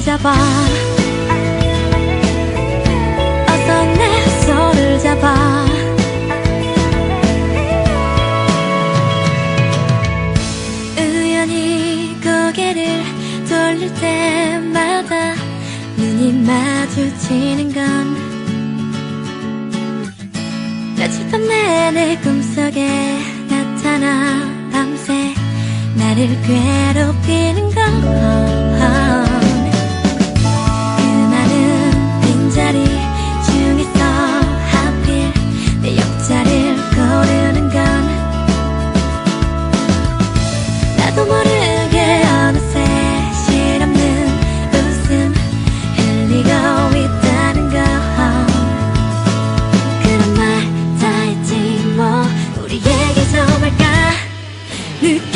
잡아. 어서 내 손을 잡아. 우연히 고개를 돌릴 때마다 눈이 마주치는 건 며칠 밤내 내 꿈속에 나타나 밤새 나를 괴롭히는 건. Lykke